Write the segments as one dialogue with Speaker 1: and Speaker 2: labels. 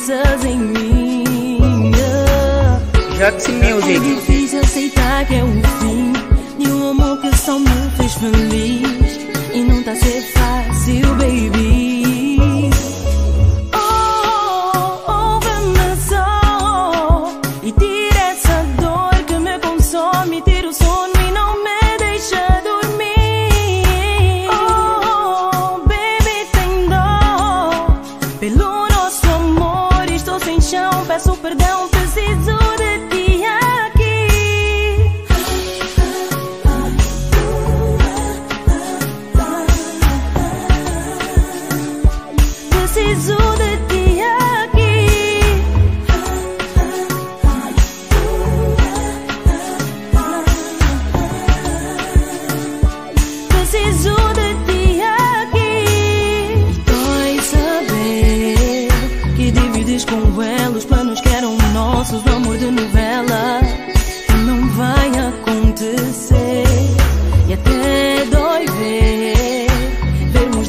Speaker 1: fazem minha.
Speaker 2: Jackson
Speaker 1: É
Speaker 2: Music.
Speaker 1: difícil aceitar que é o fim de um amor que só me fez feliz. E não tá ser fácil, baby. Oh, perdão,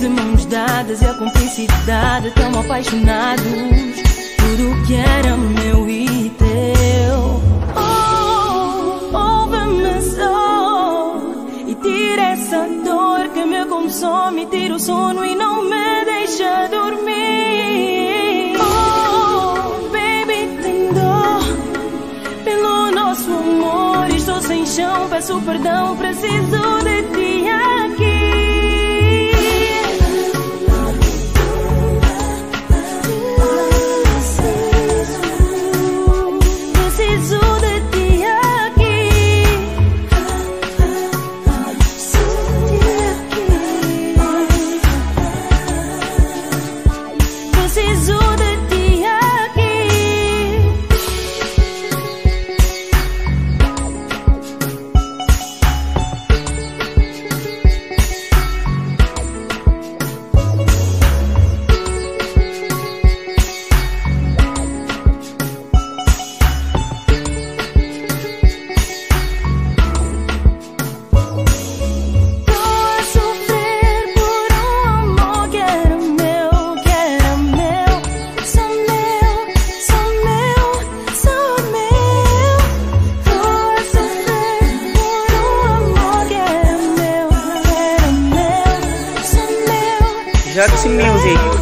Speaker 1: de mãos dadas e a cumplicidade tão apaixonados. Tudo que era meu e teu. Oh, ouve-me só e tira essa dor que me consome. Tira o sono e não me deixa dormir. Oh, baby, tem pelo nosso amor. Estou sem chão, peço perdão, preciso de
Speaker 2: Jackson Music.